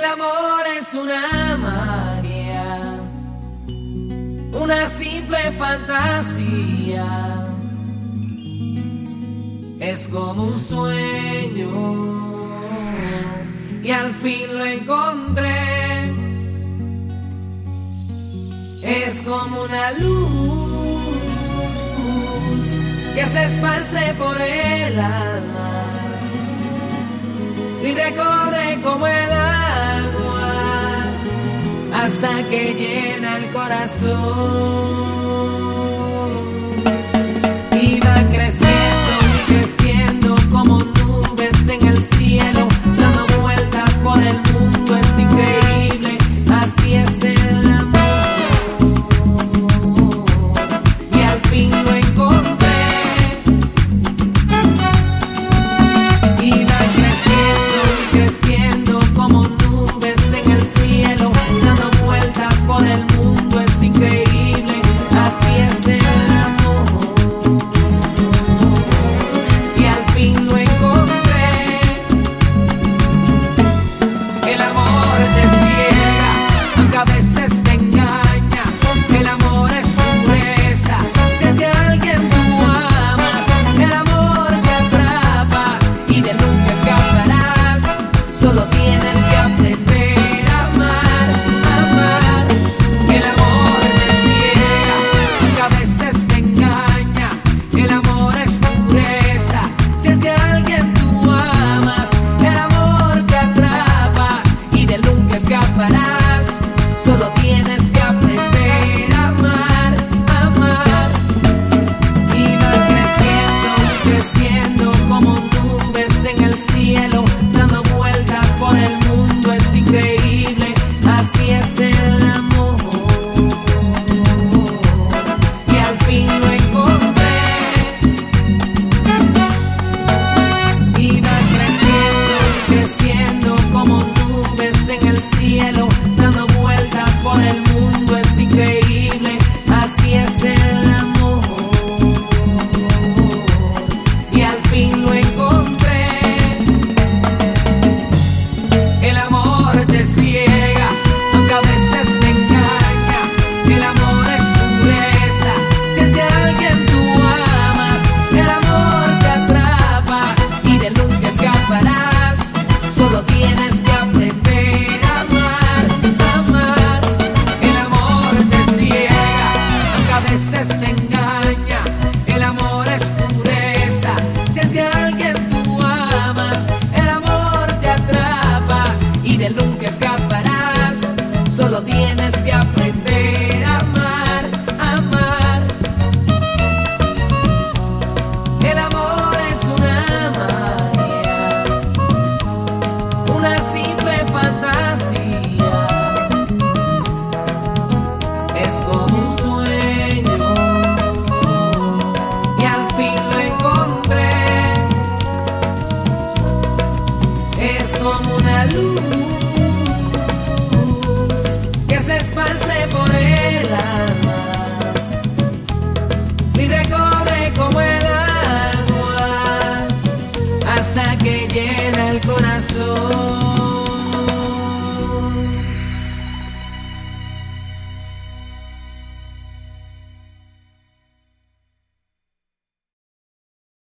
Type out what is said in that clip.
El amor es una magia, una simple fantasía. Es como un sueño y al fin lo encontré. Es como una luz que se esparce por el alma y recorre como el hasta que llena el corazón. dando vueltas por el mundo. He's got